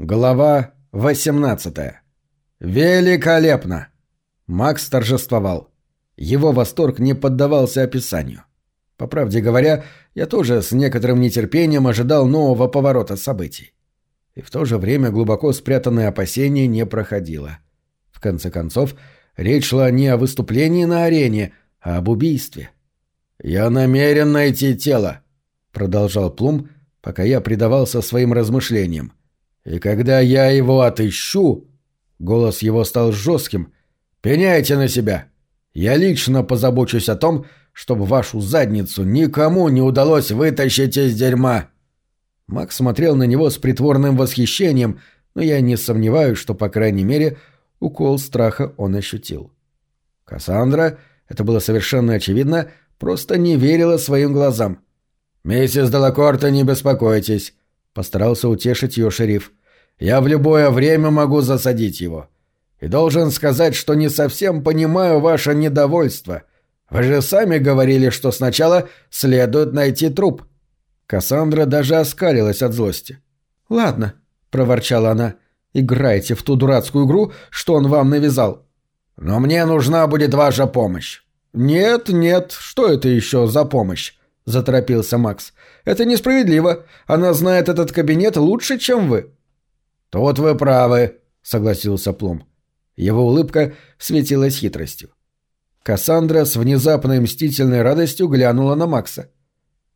Глава 18. Великолепно! Макс торжествовал. Его восторг не поддавался описанию. По правде говоря, я тоже с некоторым нетерпением ожидал нового поворота событий. И в то же время глубоко спрятанное опасение не проходило. В конце концов, речь шла не о выступлении на арене, а об убийстве. «Я намерен найти тело», — продолжал Плум, пока я предавался своим размышлениям. И когда я его отыщу...» Голос его стал жестким. «Пеняйте на себя. Я лично позабочусь о том, чтобы вашу задницу никому не удалось вытащить из дерьма». Макс смотрел на него с притворным восхищением, но я не сомневаюсь, что, по крайней мере, укол страха он ощутил. Кассандра, это было совершенно очевидно, просто не верила своим глазам. «Миссис Делакорта, не беспокойтесь», — постарался утешить ее шериф. Я в любое время могу засадить его. И должен сказать, что не совсем понимаю ваше недовольство. Вы же сами говорили, что сначала следует найти труп». Кассандра даже оскалилась от злости. «Ладно», — проворчала она, — «играйте в ту дурацкую игру, что он вам навязал». «Но мне нужна будет ваша помощь». «Нет, нет, что это еще за помощь?» — заторопился Макс. «Это несправедливо. Она знает этот кабинет лучше, чем вы». «Тут вы правы», — согласился Плум. Его улыбка светилась хитростью. Кассандра с внезапной мстительной радостью глянула на Макса.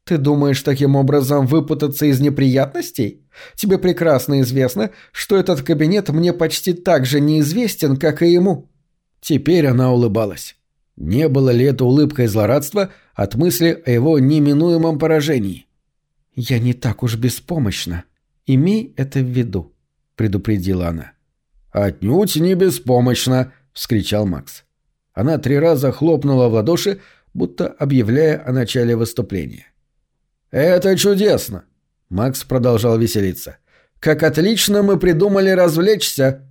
«Ты думаешь таким образом выпутаться из неприятностей? Тебе прекрасно известно, что этот кабинет мне почти так же неизвестен, как и ему». Теперь она улыбалась. Не было ли это улыбкой злорадства от мысли о его неминуемом поражении? «Я не так уж беспомощна. Имей это в виду». — предупредила она. «Отнюдь не беспомощно!» — вскричал Макс. Она три раза хлопнула в ладоши, будто объявляя о начале выступления. «Это чудесно!» — Макс продолжал веселиться. «Как отлично мы придумали развлечься!»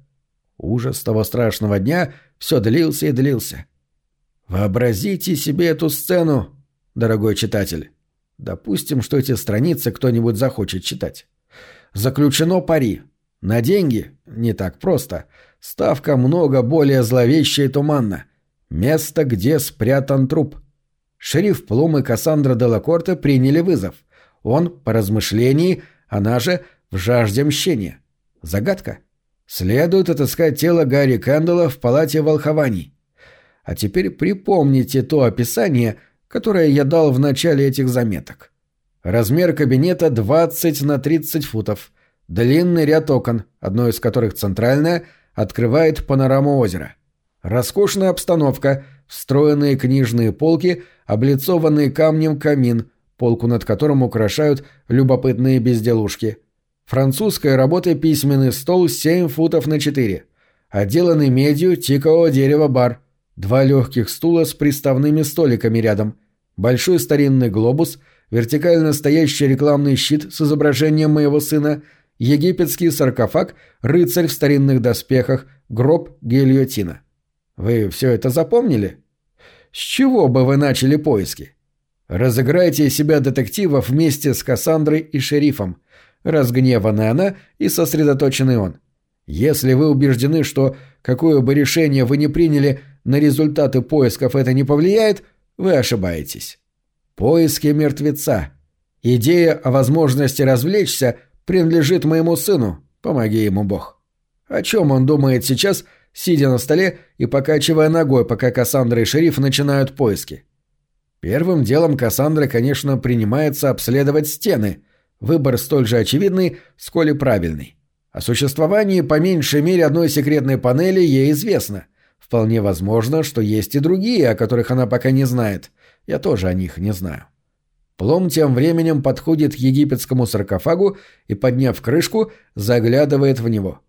Ужас того страшного дня все длился и длился. Вообразите себе эту сцену, дорогой читатель. Допустим, что эти страницы кто-нибудь захочет читать. Заключено пари. На деньги не так просто. Ставка много более зловещая и туманна. Место, где спрятан труп. Шериф Плум и Кассандра Делакорте приняли вызов. Он, по размышлении, она же в жажде мщения. Загадка. Следует отыскать тело Гарри Кэндалла в палате волхований. А теперь припомните то описание, которое я дал в начале этих заметок. Размер кабинета 20 на 30 футов – Длинный ряд окон, одно из которых центральное, открывает панораму озера. Роскошная обстановка, встроенные книжные полки, облицованный камнем камин, полку над которым украшают любопытные безделушки. Французская работа письменный стол 7 футов на 4. Отделанный медью тикового дерева бар. Два легких стула с приставными столиками рядом. Большой старинный глобус, вертикально стоящий рекламный щит с изображением моего сына – египетский саркофаг, рыцарь в старинных доспехах, гроб гильотина. Вы все это запомнили? С чего бы вы начали поиски? Разыграйте себя детектива вместе с Кассандрой и шерифом. Разгневанная она и сосредоточенный он. Если вы убеждены, что какое бы решение вы ни приняли, на результаты поисков это не повлияет, вы ошибаетесь. Поиски мертвеца. Идея о возможности развлечься – принадлежит моему сыну, помоги ему Бог. О чем он думает сейчас, сидя на столе и покачивая ногой, пока Кассандра и шериф начинают поиски? Первым делом Кассандра, конечно, принимается обследовать стены. Выбор столь же очевидный, сколь и правильный. О существовании по меньшей мере одной секретной панели ей известно. Вполне возможно, что есть и другие, о которых она пока не знает. Я тоже о них не знаю. Плом тем временем подходит к египетскому саркофагу и, подняв крышку, заглядывает в него.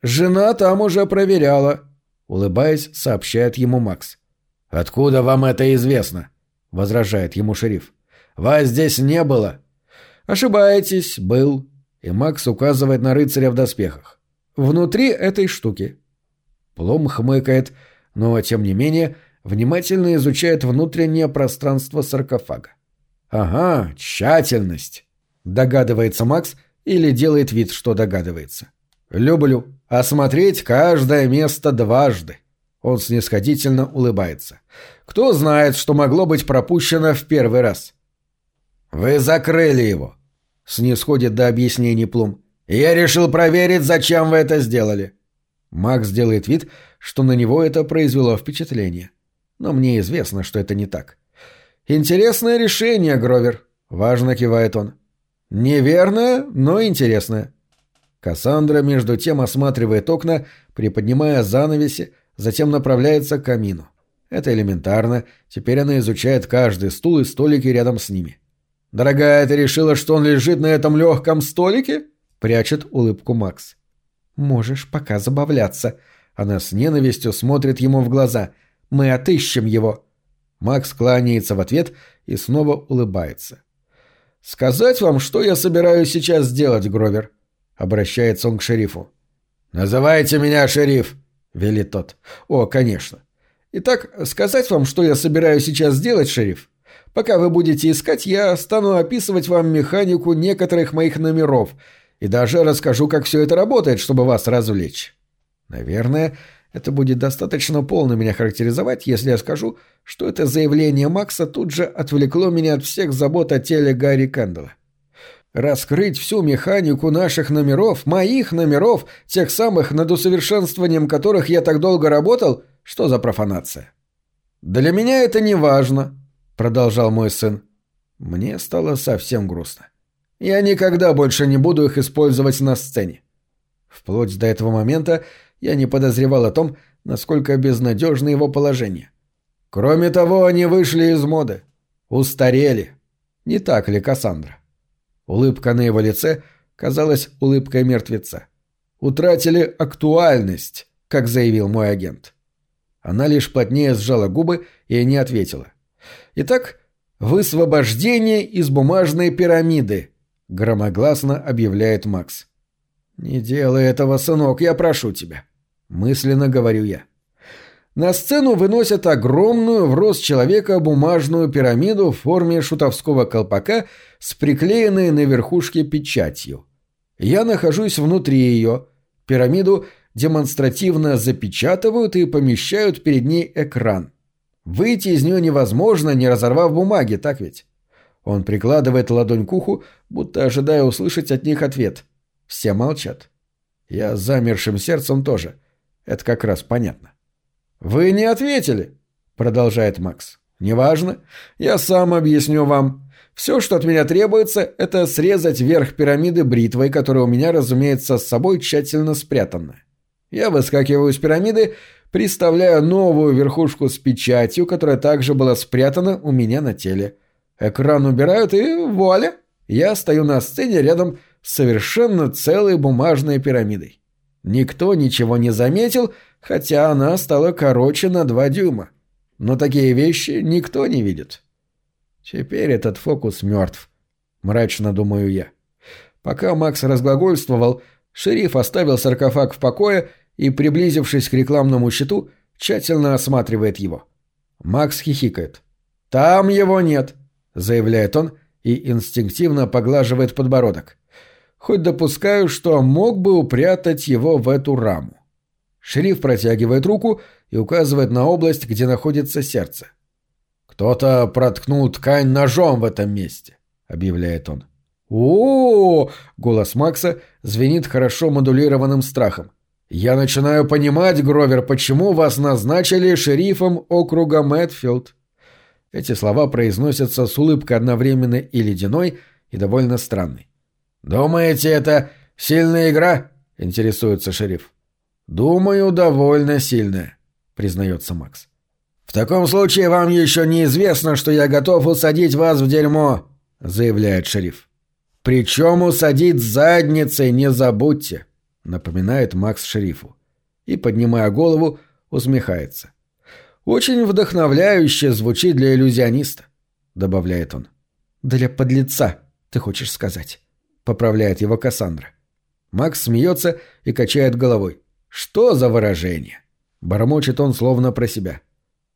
«Жена там уже проверяла», — улыбаясь, сообщает ему Макс. «Откуда вам это известно?» — возражает ему шериф. «Вас здесь не было». «Ошибаетесь, был». И Макс указывает на рыцаря в доспехах. «Внутри этой штуки». Плом хмыкает, но, тем не менее, внимательно изучает внутреннее пространство саркофага. «Ага, тщательность», — догадывается Макс или делает вид, что догадывается. «Люблю. Осмотреть каждое место дважды». Он снисходительно улыбается. «Кто знает, что могло быть пропущено в первый раз?» «Вы закрыли его», — снисходит до объяснений Плум. «Я решил проверить, зачем вы это сделали». Макс делает вид, что на него это произвело впечатление. Но мне известно, что это не так. «Интересное решение, Гровер», — важно кивает он. «Неверное, но интересное». Кассандра между тем осматривает окна, приподнимая занавеси, затем направляется к камину. Это элементарно, теперь она изучает каждый стул и столики рядом с ними. «Дорогая, ты решила, что он лежит на этом легком столике?» — прячет улыбку Макс. «Можешь пока забавляться». Она с ненавистью смотрит ему в глаза. «Мы отыщем его». Макс кланяется в ответ и снова улыбается. «Сказать вам, что я собираюсь сейчас сделать, Гровер?» Обращается он к шерифу. «Называйте меня шериф», — велит тот. «О, конечно. Итак, сказать вам, что я собираюсь сейчас сделать, шериф? Пока вы будете искать, я стану описывать вам механику некоторых моих номеров и даже расскажу, как все это работает, чтобы вас развлечь. Наверное, это будет достаточно полно меня характеризовать, если я скажу, что это заявление Макса тут же отвлекло меня от всех забот о теле Гарри Кэндалла. Раскрыть всю механику наших номеров, моих номеров, тех самых, над усовершенствованием которых я так долго работал, что за профанация? «Для меня это не важно», — продолжал мой сын. Мне стало совсем грустно. Я никогда больше не буду их использовать на сцене. Вплоть до этого момента я не подозревал о том, насколько безнадежно его положение. Кроме того, они вышли из моды. Устарели. Не так ли, Кассандра? Улыбка на его лице казалась улыбкой мертвеца. Утратили актуальность, как заявил мой агент. Она лишь плотнее сжала губы и не ответила. Итак, высвобождение из бумажной пирамиды, громогласно объявляет Макс. «Не делай этого, сынок, я прошу тебя», — мысленно говорю я. На сцену выносят огромную в рост человека бумажную пирамиду в форме шутовского колпака с приклеенной на верхушке печатью. Я нахожусь внутри ее. Пирамиду демонстративно запечатывают и помещают перед ней экран. Выйти из нее невозможно, не разорвав бумаги, так ведь? Он прикладывает ладонь к уху, будто ожидая услышать от них ответ. Все молчат. Я замершим сердцем тоже. Это как раз понятно. «Вы не ответили», — продолжает Макс. «Неважно. Я сам объясню вам. Все, что от меня требуется, это срезать верх пирамиды бритвой, которая у меня, разумеется, с собой тщательно спрятана. Я выскакиваю из пирамиды, приставляю новую верхушку с печатью, которая также была спрятана у меня на теле. Экран убирают, и вуаля! Я стою на сцене рядом с совершенно целой бумажной пирамидой. Никто ничего не заметил, хотя она стала короче на два дюйма. Но такие вещи никто не видит. Теперь этот фокус мертв, мрачно думаю я. Пока Макс разглагольствовал, шериф оставил саркофаг в покое и, приблизившись к рекламному щиту, тщательно осматривает его. Макс хихикает. «Там его нет», — заявляет он и инстинктивно поглаживает подбородок. «Хоть допускаю, что мог бы упрятать его в эту раму». Шериф протягивает руку и указывает на область, где находится сердце. «Кто-то проткнул ткань ножом в этом месте», — объявляет он. о, голос Макса звенит хорошо модулированным страхом. «Я начинаю понимать, Гровер, почему вас назначили шерифом округа Мэтфилд». Эти слова произносятся с улыбкой одновременно и ледяной, и довольно странной. «Думаете, это сильная игра?» — интересуется шериф. «Думаю, довольно сильная», — признается Макс. «В таком случае вам еще неизвестно, что я готов усадить вас в дерьмо», — заявляет шериф. «Причем усадить задницей, не забудьте», — напоминает Макс шерифу. И, поднимая голову, усмехается. «Очень вдохновляюще звучит для иллюзиониста», — добавляет он. «Для подлеца, ты хочешь сказать», — поправляет его Кассандра. Макс смеется и качает головой. Что за выражение? Бормочет он словно про себя.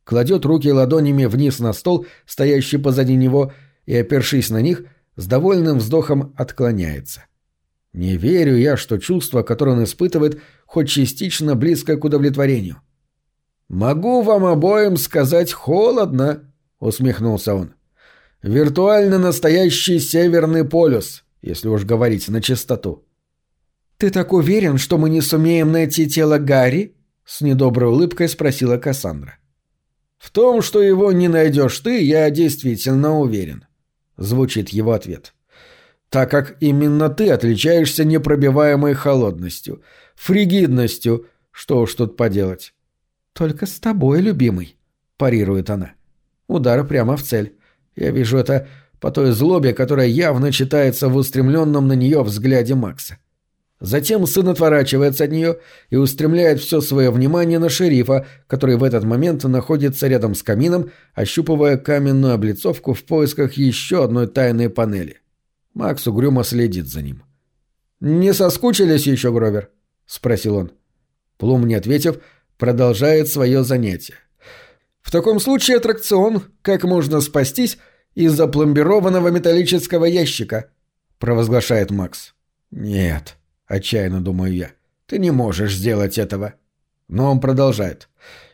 Кладет руки ладонями вниз на стол, стоящий позади него, и, опершись на них, с довольным вздохом отклоняется. Не верю я, что чувство, которое он испытывает, хоть частично близко к удовлетворению. «Могу вам обоим сказать холодно», — усмехнулся он. «Виртуально настоящий Северный полюс, если уж говорить на чистоту». «Ты так уверен, что мы не сумеем найти тело Гарри?» — с недоброй улыбкой спросила Кассандра. «В том, что его не найдешь ты, я действительно уверен», — звучит его ответ. «Так как именно ты отличаешься непробиваемой холодностью, фригидностью, что уж тут поделать». «Только с тобой, любимый», — парирует она. Удар прямо в цель. Я вижу это по той злобе, которая явно читается в устремленном на нее взгляде Макса. Затем сын отворачивается от нее и устремляет все свое внимание на шерифа, который в этот момент находится рядом с камином, ощупывая каменную облицовку в поисках еще одной тайной панели. Макс угрюмо следит за ним. «Не соскучились еще, Гровер?» — спросил он. Плум, не ответив, продолжает свое занятие. «В таком случае аттракцион «Как можно спастись» из запломбированного металлического ящика», — провозглашает Макс. «Нет», — отчаянно думаю я, — «ты не можешь сделать этого». Но он продолжает.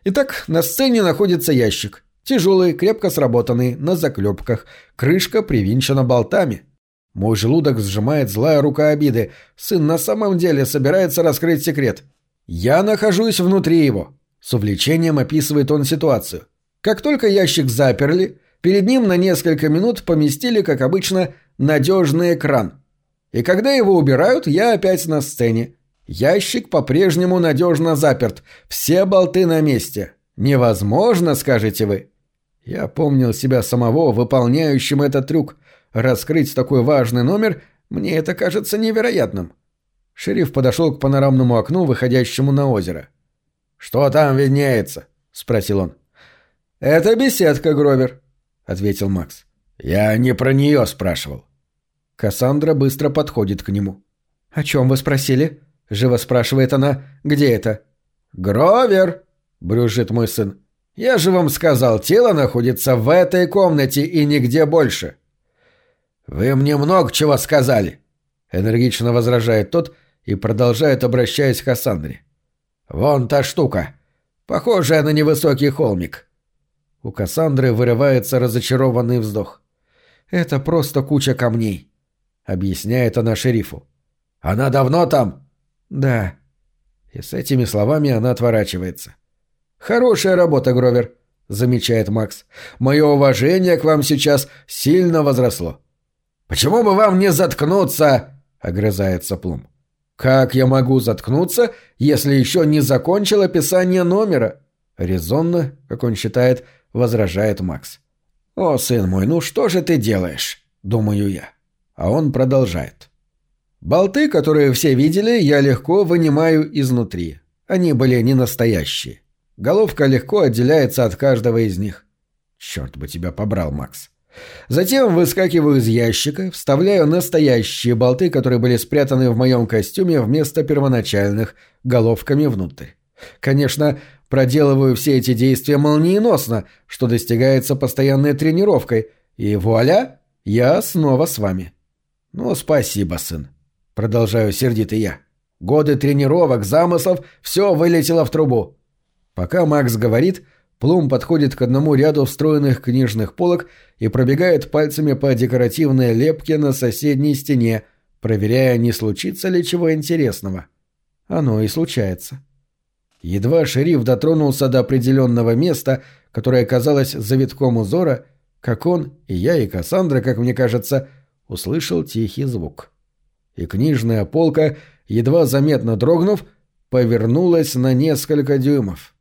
Итак, на сцене находится ящик. Тяжелый, крепко сработанный, на заклепках. Крышка привинчена болтами. Мой желудок сжимает злая рука обиды. Сын на самом деле собирается раскрыть секрет. Я нахожусь внутри его. С увлечением описывает он ситуацию. Как только ящик заперли, перед ним на несколько минут поместили, как обычно, надежный экран. И когда его убирают, я опять на сцене. Ящик по-прежнему надежно заперт. Все болты на месте. Невозможно, скажете вы. Я помнил себя самого, выполняющим этот трюк. Раскрыть такой важный номер мне это кажется невероятным. Шериф подошел к панорамному окну, выходящему на озеро. «Что там виднеется?» — спросил он. «Это беседка, Гровер», — ответил Макс. «Я не про нее спрашивал». Кассандра быстро подходит к нему. «О чем вы спросили?» — живо спрашивает она. «Где это?» «Гровер!» — брюжит мой сын. «Я же вам сказал, тело находится в этой комнате и нигде больше». «Вы мне много чего сказали», — энергично возражает тот и продолжает, обращаясь к Кассандре. «Вон та штука, похожая на невысокий холмик». У Кассандры вырывается разочарованный вздох. «Это просто куча камней», — объясняет она шерифу. «Она давно там?» «Да». И с этими словами она отворачивается. «Хорошая работа, Гровер», — замечает Макс. «Мое уважение к вам сейчас сильно возросло». «Почему бы вам не заткнуться?» — огрызается Плум. «Как я могу заткнуться, если еще не закончил описание номера?» Резонно, как он считает, возражает Макс. «О, сын мой, ну что же ты делаешь?» — думаю я. А он продолжает. «Болты, которые все видели, я легко вынимаю изнутри. Они были не настоящие. Головка легко отделяется от каждого из них. Черт бы тебя побрал, Макс. Затем выскакиваю из ящика, вставляю настоящие болты, которые были спрятаны в моем костюме вместо первоначальных, головками внутрь. Конечно, проделываю все эти действия молниеносно, что достигается постоянной тренировкой, и вуаля, я снова с вами. Ну, спасибо, сын. Продолжаю сердито я. Годы тренировок, замыслов, все вылетело в трубу. Пока Макс говорит, Плум подходит к одному ряду встроенных книжных полок и пробегает пальцами по декоративной лепке на соседней стене, проверяя, не случится ли чего интересного. Оно и случается. Едва шериф дотронулся до определенного места, которое казалось завитком узора, как он, и я, и Кассандра, как мне кажется, услышал тихий звук. И книжная полка, едва заметно дрогнув, повернулась на несколько дюймов.